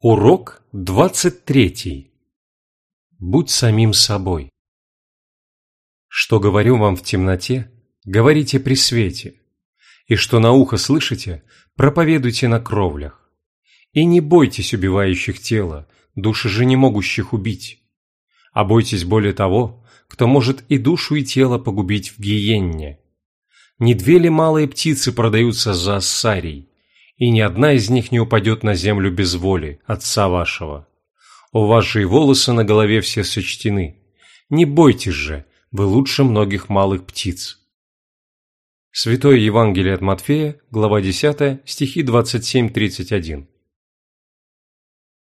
Урок двадцать третий. Будь самим собой. Что говорю вам в темноте, говорите при свете, и что на ухо слышите, проповедуйте на кровлях. И не бойтесь убивающих тело, души же не могущих убить, а бойтесь более того, кто может и душу, и тело погубить в гиенне. Не две ли малые птицы продаются за ассарий, и ни одна из них не упадет на землю без воли, отца вашего. У вас же и волосы на голове все сочтены. Не бойтесь же, вы лучше многих малых птиц. Святое Евангелие от Матфея, глава 10, стихи 27-31.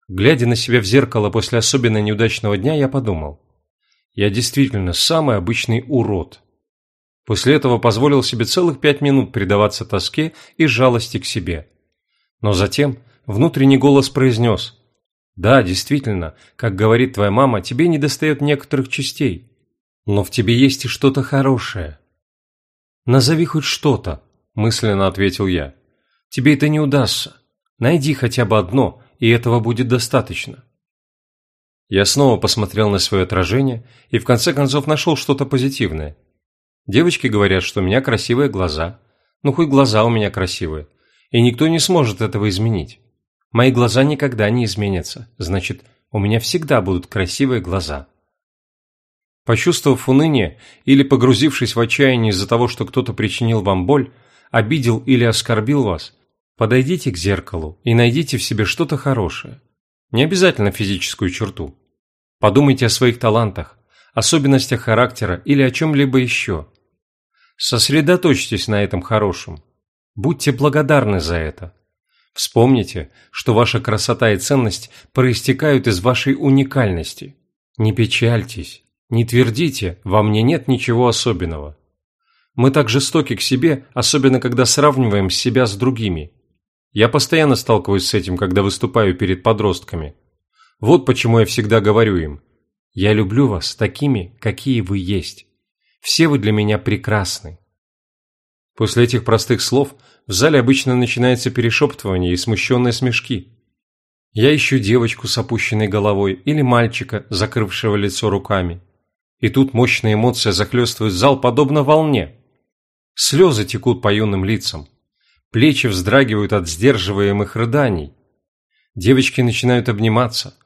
Глядя на себя в зеркало после особенно неудачного дня, я подумал, я действительно самый обычный урод. После этого позволил себе целых пять минут предаваться тоске и жалости к себе. Но затем внутренний голос произнес «Да, действительно, как говорит твоя мама, тебе недостает некоторых частей, но в тебе есть и что-то хорошее». «Назови хоть что-то», – мысленно ответил я. «Тебе это не удастся. Найди хотя бы одно, и этого будет достаточно». Я снова посмотрел на свое отражение и в конце концов нашел что-то позитивное. Девочки говорят, что у меня красивые глаза. Ну, хоть глаза у меня красивые и никто не сможет этого изменить. Мои глаза никогда не изменятся, значит, у меня всегда будут красивые глаза. Почувствовав уныние или погрузившись в отчаяние из-за того, что кто-то причинил вам боль, обидел или оскорбил вас, подойдите к зеркалу и найдите в себе что-то хорошее. Не обязательно физическую черту. Подумайте о своих талантах, особенностях характера или о чем-либо еще. Сосредоточьтесь на этом хорошем, Будьте благодарны за это. Вспомните, что ваша красота и ценность проистекают из вашей уникальности. Не печальтесь, не твердите, во мне нет ничего особенного. Мы так жестоки к себе, особенно когда сравниваем себя с другими. Я постоянно сталкиваюсь с этим, когда выступаю перед подростками. Вот почему я всегда говорю им, я люблю вас такими, какие вы есть. Все вы для меня прекрасны. После этих простых слов в зале обычно начинается перешептывание и смущенные смешки. Я ищу девочку с опущенной головой или мальчика, закрывшего лицо руками. И тут мощная эмоция захлестывает зал подобно волне. Слезы текут по юным лицам. Плечи вздрагивают от сдерживаемых рыданий. Девочки начинают обниматься.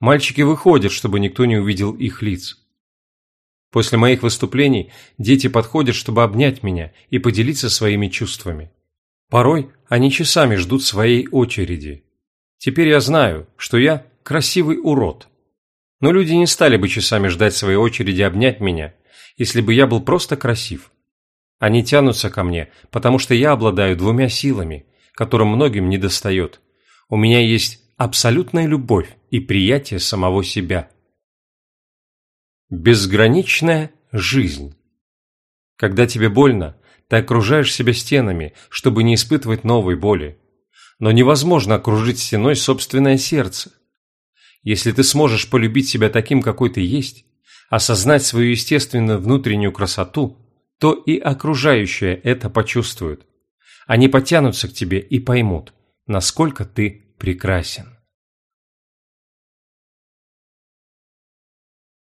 Мальчики выходят, чтобы никто не увидел их лиц. После моих выступлений дети подходят, чтобы обнять меня и поделиться своими чувствами. Порой они часами ждут своей очереди. Теперь я знаю, что я красивый урод. Но люди не стали бы часами ждать своей очереди обнять меня, если бы я был просто красив. Они тянутся ко мне, потому что я обладаю двумя силами, которым многим не достает. У меня есть абсолютная любовь и приятие самого себя. Безграничная жизнь. Когда тебе больно, ты окружаешь себя стенами, чтобы не испытывать новой боли. Но невозможно окружить стеной собственное сердце. Если ты сможешь полюбить себя таким, какой ты есть, осознать свою естественную внутреннюю красоту, то и окружающие это почувствуют. Они потянутся к тебе и поймут, насколько ты прекрасен.